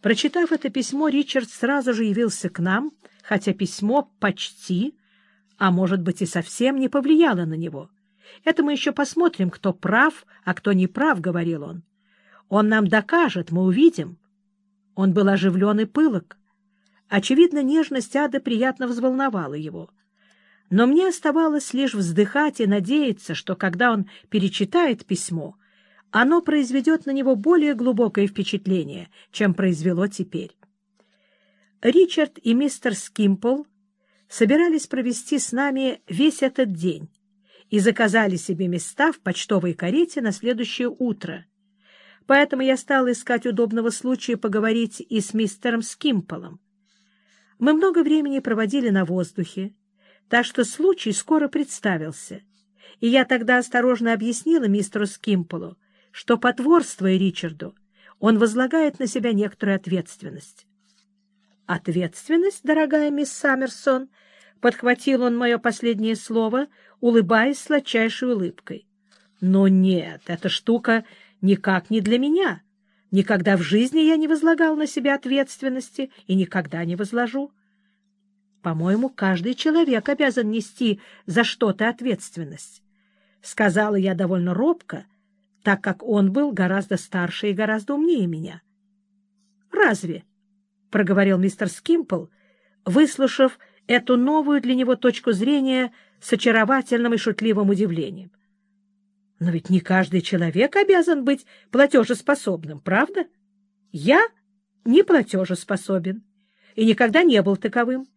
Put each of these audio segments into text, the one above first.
Прочитав это письмо, Ричард сразу же явился к нам, хотя письмо почти, а может быть и совсем не повлияло на него. Это мы еще посмотрим, кто прав, а кто не прав, — говорил он. Он нам докажет, мы увидим. Он был оживлен и пылок. Очевидно, нежность ада приятно взволновала его. Но мне оставалось лишь вздыхать и надеяться, что когда он перечитает письмо, оно произведет на него более глубокое впечатление, чем произвело теперь. Ричард и мистер Скимпл собирались провести с нами весь этот день и заказали себе места в почтовой карете на следующее утро. Поэтому я стала искать удобного случая поговорить и с мистером Скимполом. Мы много времени проводили на воздухе, так что случай скоро представился, и я тогда осторожно объяснила мистеру Скимполу, что, потворствуя Ричарду, он возлагает на себя некоторую ответственность. «Ответственность, дорогая мисс Саммерсон?» — подхватил он мое последнее слово, улыбаясь сладчайшей улыбкой. «Но нет, эта штука никак не для меня. Никогда в жизни я не возлагал на себя ответственности и никогда не возложу. По-моему, каждый человек обязан нести за что-то ответственность. Сказала я довольно робко, так как он был гораздо старше и гораздо умнее меня. «Разве?» — проговорил мистер Скимпл, выслушав эту новую для него точку зрения с очаровательным и шутливым удивлением. «Но ведь не каждый человек обязан быть платежеспособным, правда? Я не платежеспособен и никогда не был таковым.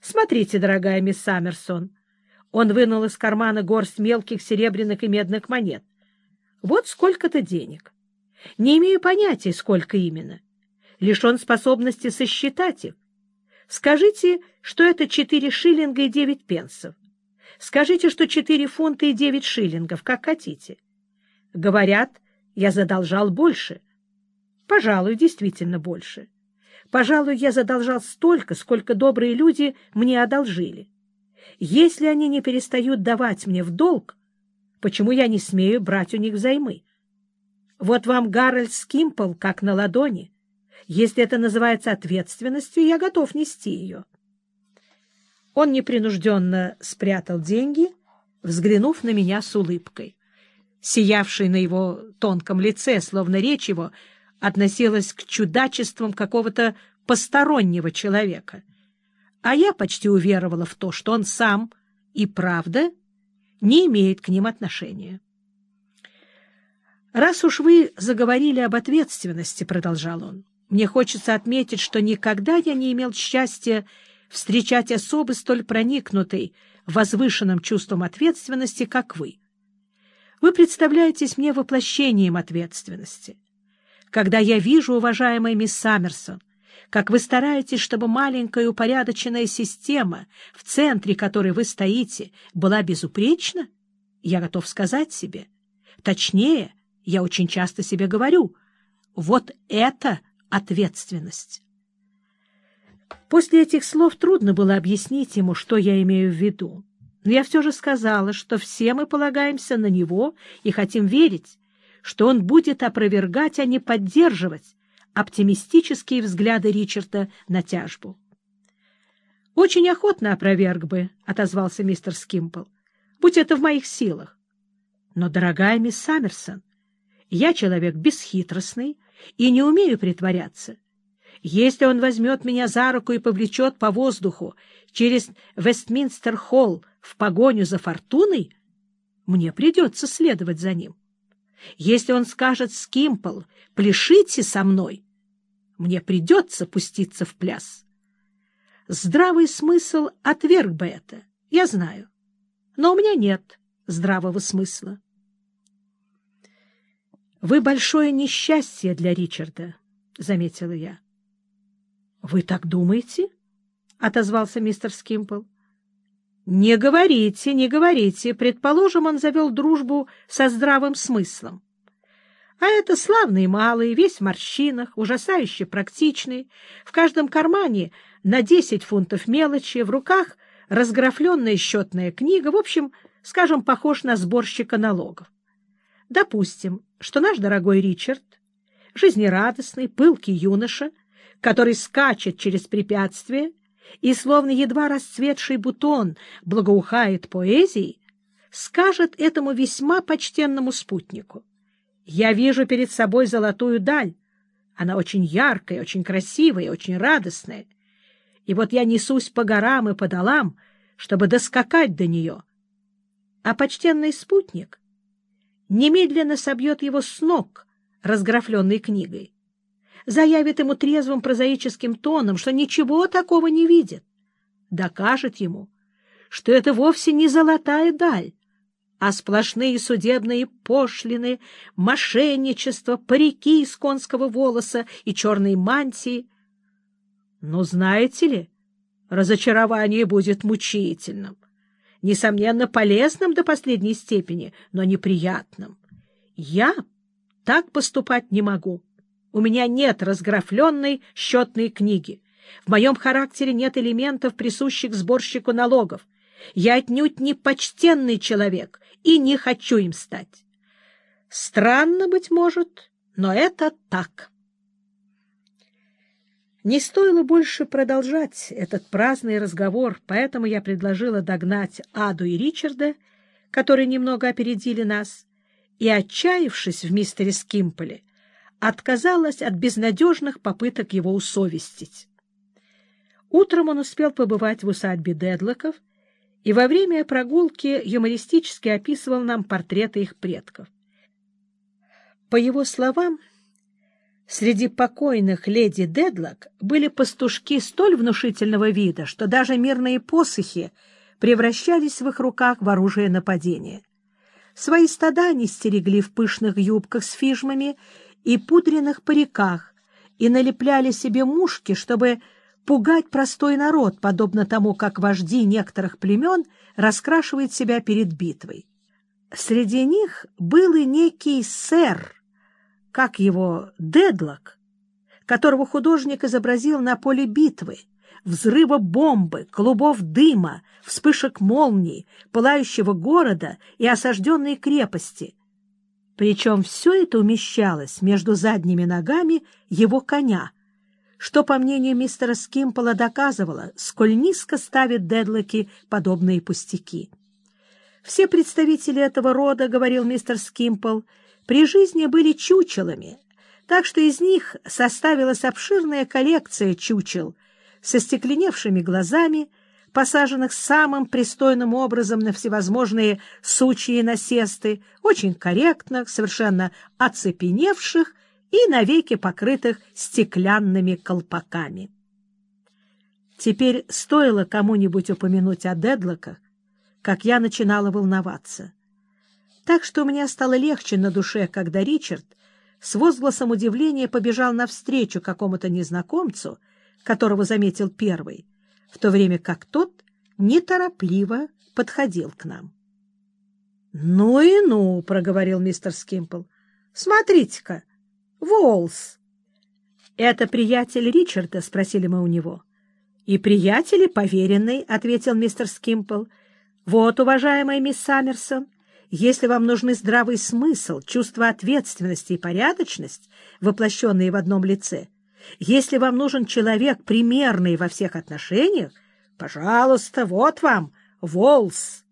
Смотрите, дорогая мисс Саммерсон. Он вынул из кармана горсть мелких серебряных и медных монет. Вот сколько-то денег. Не имею понятия, сколько именно. Лишен способности сосчитать их. Скажите, что это четыре шиллинга и девять пенсов. Скажите, что четыре фунта и девять шиллингов, как хотите. Говорят, я задолжал больше. Пожалуй, действительно больше. Пожалуй, я задолжал столько, сколько добрые люди мне одолжили. Если они не перестают давать мне в долг, почему я не смею брать у них взаймы? Вот вам Гарольд Скимпл, как на ладони. Если это называется ответственностью, я готов нести ее. Он непринужденно спрятал деньги, взглянув на меня с улыбкой, сиявшей на его тонком лице, словно речь его относилась к чудачествам какого-то постороннего человека. А я почти уверовала в то, что он сам и правда не имеет к ним отношения. «Раз уж вы заговорили об ответственности», — продолжал он, — «мне хочется отметить, что никогда я не имел счастья встречать особы столь проникнутой возвышенным чувством ответственности, как вы. Вы представляетесь мне воплощением ответственности. Когда я вижу, уважаемая мисс Саммерсон, как вы стараетесь, чтобы маленькая упорядоченная система, в центре которой вы стоите, была безупречна, я готов сказать себе. Точнее, я очень часто себе говорю, вот это ответственность. После этих слов трудно было объяснить ему, что я имею в виду. Но я все же сказала, что все мы полагаемся на него и хотим верить, что он будет опровергать, а не поддерживать оптимистические взгляды Ричарда на тяжбу. «Очень охотно опроверг бы», — отозвался мистер Скимпл, — «будь это в моих силах. Но, дорогая мисс Саммерсон, я человек бесхитростный и не умею притворяться. Если он возьмет меня за руку и повлечет по воздуху через Вестминстер-холл в погоню за фортуной, мне придется следовать за ним. Если он скажет Скимпл, пляшите со мной, мне придется пуститься в пляс. Здравый смысл отверг бы это, я знаю. Но у меня нет здравого смысла. «Вы большое несчастье для Ричарда», — заметила я. «Вы так думаете?» — отозвался мистер Скимпл. «Не говорите, не говорите. Предположим, он завел дружбу со здравым смыслом. А это славный малый, весь в морщинах, ужасающе практичный, в каждом кармане на десять фунтов мелочи, в руках разграфленная счетная книга, в общем, скажем, похож на сборщика налогов. Допустим, что наш дорогой Ричард, жизнерадостный, пылкий юноша — который скачет через препятствие и, словно едва расцветший бутон, благоухает поэзией, скажет этому весьма почтенному спутнику. «Я вижу перед собой золотую даль. Она очень яркая, очень красивая, очень радостная. И вот я несусь по горам и по долам, чтобы доскакать до нее. А почтенный спутник немедленно собьет его с ног, разграфленной книгой заявит ему трезвым прозаическим тоном, что ничего такого не видит, докажет ему, что это вовсе не золотая даль, а сплошные судебные пошлины, мошенничество, парики из конского волоса и черной мантии. Но знаете ли, разочарование будет мучительным, несомненно, полезным до последней степени, но неприятным. Я так поступать не могу. У меня нет разграфленной счетной книги. В моем характере нет элементов, присущих сборщику налогов. Я отнюдь не почтенный человек и не хочу им стать. Странно, быть может, но это так. Не стоило больше продолжать этот праздный разговор, поэтому я предложила догнать Аду и Ричарда, которые немного опередили нас, и, отчаявшись в мистере Скимполе, отказалась от безнадежных попыток его усовестить. Утром он успел побывать в усадьбе Дедлоков и во время прогулки юмористически описывал нам портреты их предков. По его словам, среди покойных леди Дедлок были пастушки столь внушительного вида, что даже мирные посохи превращались в их руках в оружие нападения. Свои стада они стерегли в пышных юбках с фижмами и пудренных париках и налепляли себе мушки, чтобы пугать простой народ, подобно тому, как вожди некоторых племен раскрашивают себя перед битвой. Среди них был и некий сэр, как его, Дедлок, которого художник изобразил на поле битвы, взрыва бомбы, клубов дыма, вспышек молний, пылающего города и осажденной крепости, причем все это умещалось между задними ногами его коня, что, по мнению мистера Скимпола, доказывало, сколь низко ставят дедлоки подобные пустяки. Все представители этого рода, — говорил мистер Скимпл, — при жизни были чучелами, так что из них составилась обширная коллекция чучел со стекленевшими глазами, посаженных самым пристойным образом на всевозможные сучьи насесты, очень корректных, совершенно оцепеневших и навеки покрытых стеклянными колпаками. Теперь стоило кому-нибудь упомянуть о Дедлоках, как я начинала волноваться. Так что меня стало легче на душе, когда Ричард с возгласом удивления побежал навстречу какому-то незнакомцу, которого заметил первый, в то время как тот неторопливо подходил к нам. — Ну и ну, — проговорил мистер Скимпл. — Смотрите-ка, Волс. — Это приятель Ричарда? — спросили мы у него. — И приятель, и поверенный, — ответил мистер Скимпл. — Вот, уважаемая мисс Саммерсон, если вам нужны здравый смысл, чувство ответственности и порядочность, воплощенные в одном лице, если вам нужен человек, примерный во всех отношениях, пожалуйста, вот вам, Волс.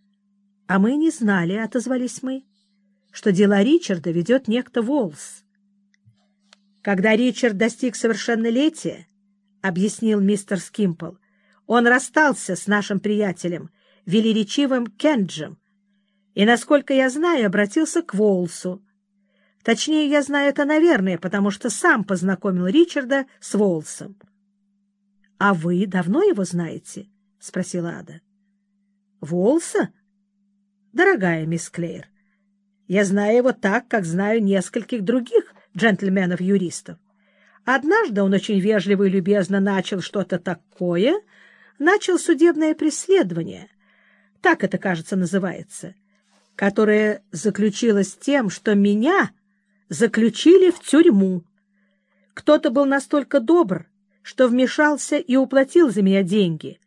— А мы не знали, — отозвались мы, — что дела Ричарда ведет некто Волс. Когда Ричард достиг совершеннолетия, — объяснил мистер Скимпл, — он расстался с нашим приятелем, велеречивым Кенджем, и, насколько я знаю, обратился к Волсу, Точнее, я знаю это, наверное, потому что сам познакомил Ричарда с Волсом. — А вы давно его знаете? — спросила Ада. — Волса? — Дорогая мисс Клеер, я знаю его так, как знаю нескольких других джентльменов-юристов. Однажды он очень вежливо и любезно начал что-то такое, начал судебное преследование, так это, кажется, называется, которое заключилось тем, что меня заключили в тюрьму. Кто-то был настолько добр, что вмешался и уплатил за меня деньги.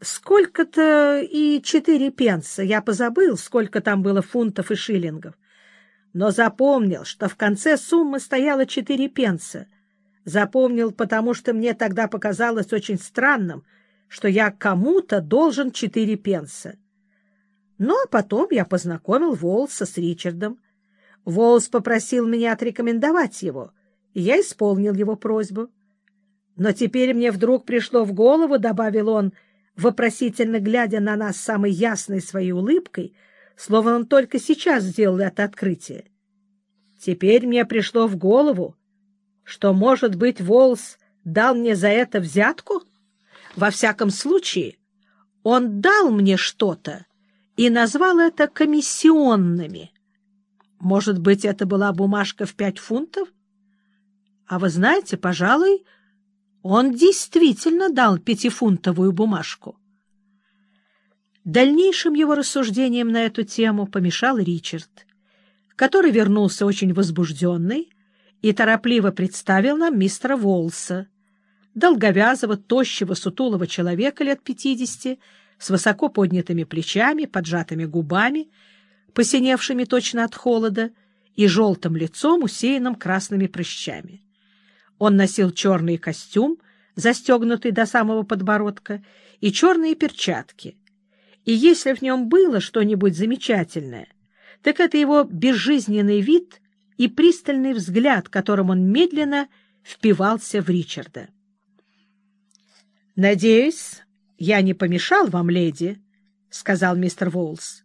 Сколько-то и четыре пенса. Я позабыл, сколько там было фунтов и шиллингов. Но запомнил, что в конце суммы стояло четыре пенса. Запомнил, потому что мне тогда показалось очень странным, что я кому-то должен четыре пенса. Ну, а потом я познакомил Волса с Ричардом. Волс попросил меня отрекомендовать его, и я исполнил его просьбу. Но теперь мне вдруг пришло в голову, — добавил он, вопросительно глядя на нас самой ясной своей улыбкой, словно он только сейчас сделал это открытие. Теперь мне пришло в голову, что, может быть, Волс дал мне за это взятку? Во всяком случае, он дал мне что-то и назвал это комиссионными. Может быть, это была бумажка в пять фунтов? А вы знаете, пожалуй, он действительно дал пятифунтовую бумажку. Дальнейшим его рассуждениям на эту тему помешал Ричард, который вернулся очень возбужденный и торопливо представил нам мистера Волса, долговязого, тощего, сутулого человека лет пятидесяти, с высоко поднятыми плечами, поджатыми губами, посиневшими точно от холода, и желтым лицом, усеянным красными прыщами. Он носил черный костюм, застегнутый до самого подбородка, и черные перчатки. И если в нем было что-нибудь замечательное, так это его безжизненный вид и пристальный взгляд, которым он медленно впивался в Ричарда. «Надеюсь, я не помешал вам, леди», — сказал мистер Волс.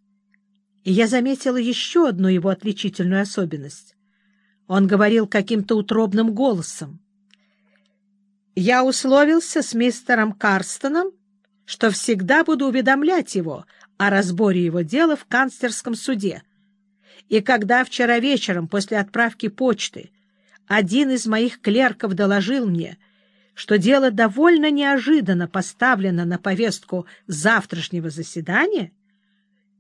И я заметила еще одну его отличительную особенность. Он говорил каким-то утробным голосом. «Я условился с мистером Карстоном, что всегда буду уведомлять его о разборе его дела в канцлерском суде, и когда вчера вечером после отправки почты один из моих клерков доложил мне, что дело довольно неожиданно поставлено на повестку завтрашнего заседания,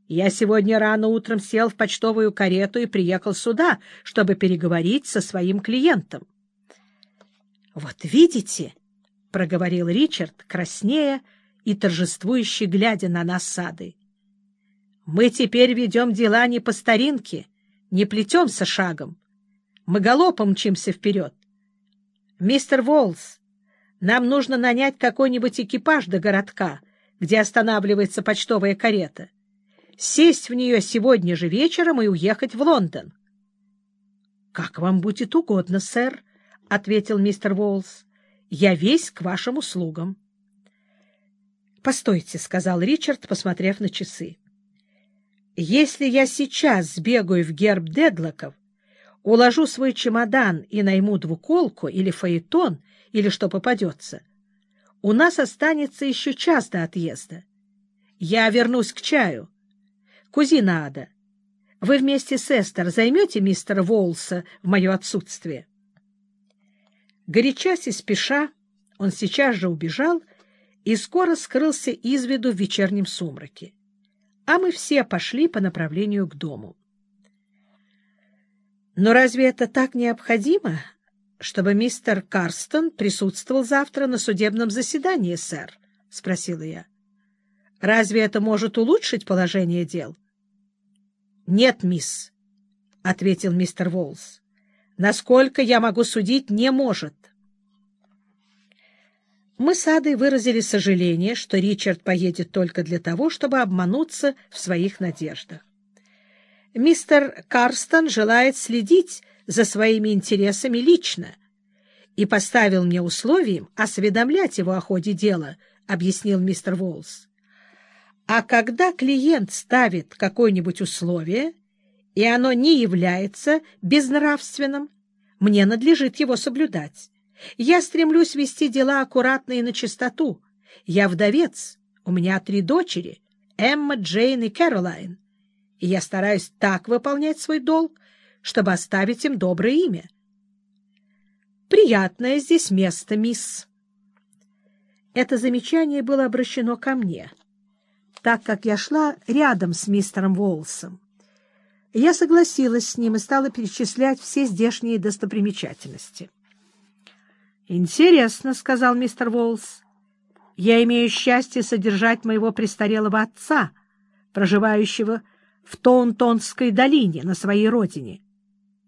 я сегодня рано утром сел в почтовую карету и приехал сюда, чтобы переговорить со своим клиентом. — Вот видите, — проговорил Ричард, краснея и торжествующе глядя на нас сады. Мы теперь ведем дела не по старинке, не плетемся шагом. Мы галопом мчимся вперед. Мистер Волс, нам нужно нанять какой-нибудь экипаж до городка, где останавливается почтовая карета, сесть в нее сегодня же вечером и уехать в Лондон. — Как вам будет угодно, сэр, — ответил мистер Волс. — Я весь к вашим услугам. — Постойте, — сказал Ричард, посмотрев на часы. Если я сейчас сбегаю в герб Дедлоков, уложу свой чемодан и найму двуколку или фаэтон, или что попадется, у нас останется еще час до отъезда. Я вернусь к чаю. Кузина Ада, вы вместе с Эстер займете мистера Волса в мое отсутствие? Горячась и спеша, он сейчас же убежал и скоро скрылся из виду в вечернем сумраке а мы все пошли по направлению к дому. «Но разве это так необходимо, чтобы мистер Карстон присутствовал завтра на судебном заседании, сэр?» — спросила я. «Разве это может улучшить положение дел?» «Нет, мисс», — ответил мистер Волс. «Насколько я могу судить, не может». Мы с Адой выразили сожаление, что Ричард поедет только для того, чтобы обмануться в своих надеждах. Мистер Карстон желает следить за своими интересами лично и поставил мне условием осведомлять его о ходе дела, объяснил мистер Волс. А когда клиент ставит какое-нибудь условие, и оно не является безнравственным, мне надлежит его соблюдать. Я стремлюсь вести дела аккуратно и на чистоту. Я вдовец, у меня три дочери — Эмма, Джейн и Кэролайн. И я стараюсь так выполнять свой долг, чтобы оставить им доброе имя. Приятное здесь место, мисс. Это замечание было обращено ко мне, так как я шла рядом с мистером Волсом. Я согласилась с ним и стала перечислять все здешние достопримечательности. «Интересно», — сказал мистер Волс. «Я имею счастье содержать моего престарелого отца, проживающего в Тоунтонской долине на своей родине,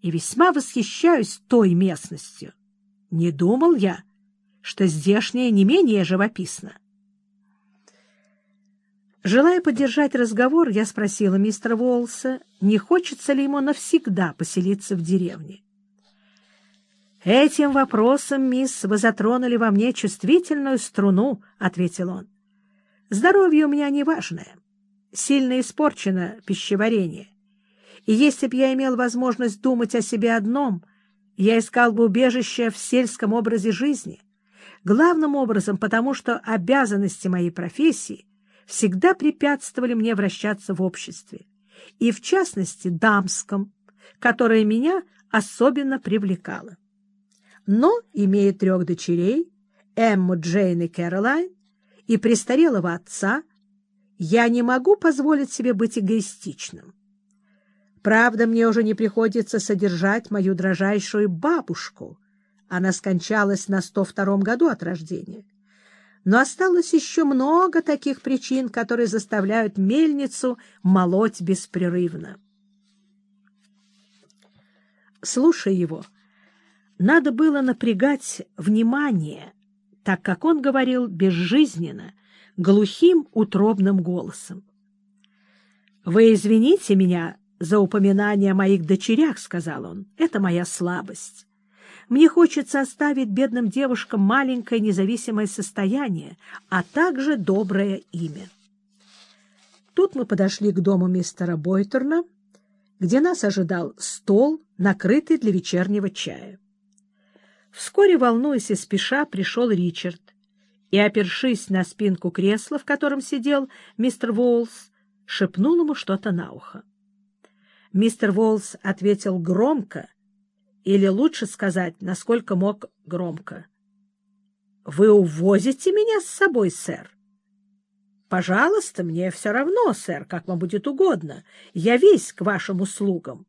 и весьма восхищаюсь той местностью». Не думал я, что здешнее не менее живописно. Желая поддержать разговор, я спросила мистера Уолса, не хочется ли ему навсегда поселиться в деревне. «Этим вопросом, мисс, вы затронули во мне чувствительную струну», — ответил он. «Здоровье у меня неважное. Сильно испорчено пищеварение. И если б я имел возможность думать о себе одном, я искал бы убежище в сельском образе жизни. Главным образом потому, что обязанности моей профессии всегда препятствовали мне вращаться в обществе, и в частности дамском, которое меня особенно привлекало. Но, имея трех дочерей, Эмму, Джейн и Кэролайн, и престарелого отца, я не могу позволить себе быть эгоистичным. Правда, мне уже не приходится содержать мою дрожайшую бабушку. Она скончалась на 102-м году от рождения. Но осталось еще много таких причин, которые заставляют мельницу молоть беспрерывно. Слушая его, надо было напрягать внимание, так как он говорил безжизненно, глухим утробным голосом. «Вы извините меня за упоминание о моих дочерях», — сказал он. «Это моя слабость. Мне хочется оставить бедным девушкам маленькое независимое состояние, а также доброе имя. Тут мы подошли к дому мистера Бойтерна, где нас ожидал стол, накрытый для вечернего чая. Вскоре, волнуясь и спеша, пришел Ричард и, опершись на спинку кресла, в котором сидел мистер Волс, шепнул ему что-то на ухо. Мистер Волс ответил громко или лучше сказать, насколько мог громко. — Вы увозите меня с собой, сэр? — Пожалуйста, мне все равно, сэр, как вам будет угодно. Я весь к вашим услугам.